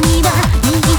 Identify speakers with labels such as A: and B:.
A: には右